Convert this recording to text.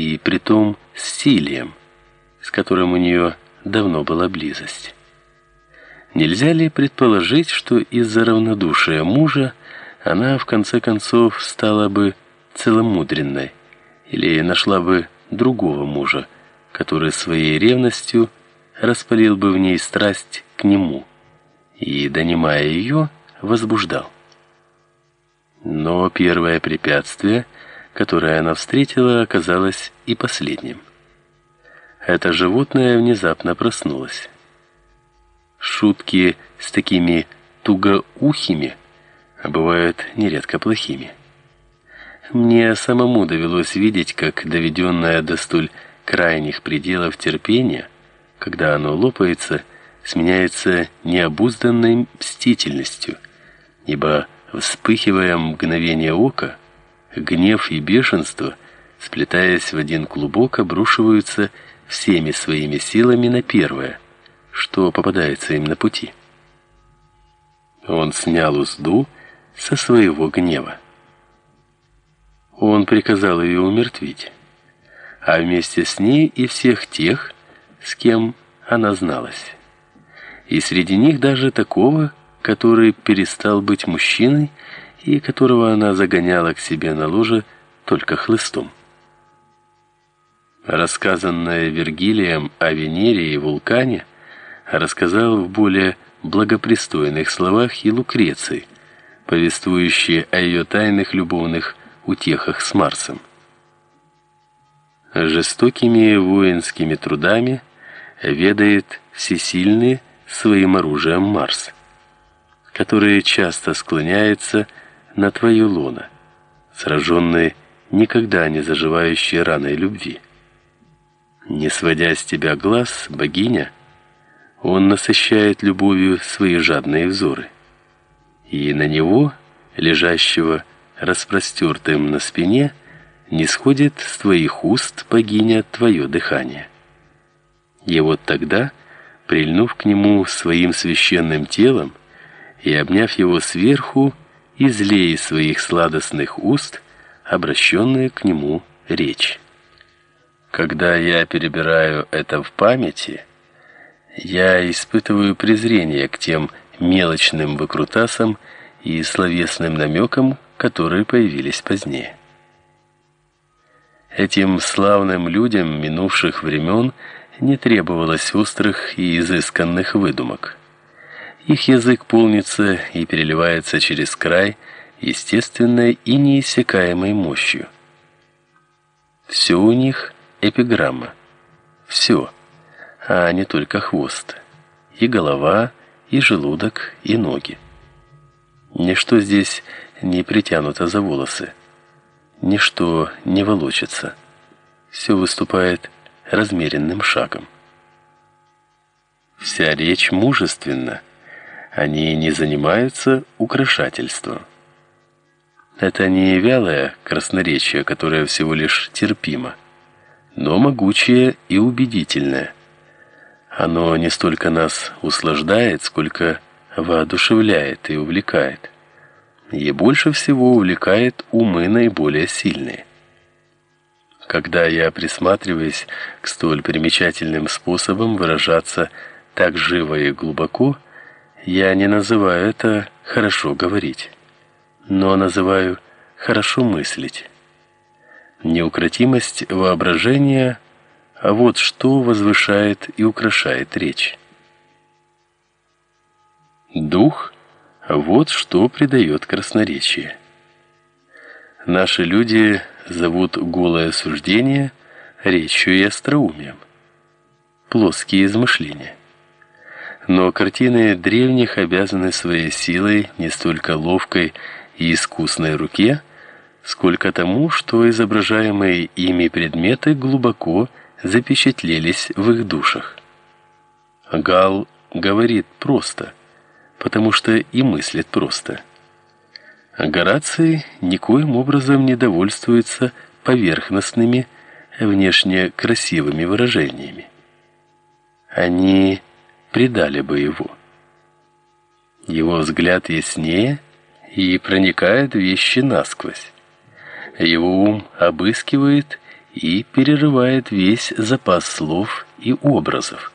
и притом с Силием, с которым у нее давно была близость. Нельзя ли предположить, что из-за равнодушия мужа она в конце концов стала бы целомудренной или нашла бы другого мужа, который своей ревностью распалил бы в ней страсть к нему и, донимая ее, возбуждал. Но первое препятствие, которое она встретила, оказалось и последним. Это животное внезапно проснулось. Шутки с такими тугоухими бывают нередко плохими. Мне самому довелось видеть, как доведенное до столь крайних пределов терпение, когда оно лопается, сменяется необузданной мстительностью, ибо вспыхивая мгновение ока, гнев и бешенство, сплетаясь в один клубок, обрушиваются всеми своими силами на первое, что попадается им на пути. Он снял узду со своего гнева. Он приказал ее умертвить, а вместе с ней и всех тех, с кем она зналась. И среди них даже такого, который перестал быть мужчиной и которого она загоняла к себе на ложе только хлыстом. Рассказанное Вергилием о Венере и вулкане рассказал в более благопристойных словах и Лукреции, повествующие о ее тайных любовных утехах с Марсом. Жестокими воинскими трудами ведает всесильный своим оружием Марс которые часто склоняются на твою лоно, сраженные никогда не заживающей раной любви. Не сводя с тебя глаз, богиня, он насыщает любовью свои жадные взоры. И на него, лежащего распростертым на спине, не сходит с твоих уст, богиня, твое дыхание. И вот тогда, прильнув к нему своим священным телом, и, обняв его сверху, излей из своих сладостных уст обращенную к нему речь. Когда я перебираю это в памяти, я испытываю презрение к тем мелочным выкрутасам и словесным намекам, которые появились позднее. Этим славным людям минувших времен не требовалось острых и изысканных выдумок. Их язык полнится и переливается через край естественной и неиссякаемой мощью. Все у них эпиграмма. Все, а не только хвост. И голова, и желудок, и ноги. Ничто здесь не притянуто за волосы. Ничто не волочится. Все выступает размеренным шагом. Вся речь мужественна они не занимаются украшательством. Это не вялое красноречие, которое всего лишь терпимо, но могучее и убедительное. Оно не столько нас услаждает, сколько воодушевляет и увлекает. И больше всего увлекает умы наиболее сильные. Когда я присматриваюсь к столь примечательным способам выражаться так живо и глубоко, я не называю это хорошо говорить, но называю хорошо мыслить. Неукротимость воображения а вот что возвышает и украшает речь. Дух вот что придает красноречие. Наши люди зовут голое суждение речью и остроумием. Плоские измышления. Но картины древних обязаны своей силой не столько ловкой и искусной руке, сколько тому, что изображаемые ими предметы глубоко запечатлелись в их душах. Гал говорит просто, потому что и мыслит просто. Гораций никоим образом не довольствуется поверхностными, внешне красивыми выражениями. Они предали бы его. Его взгляд яснее и проникает в вещи насквозь. Его ум обыскивает и перерывает весь запас слов и образов.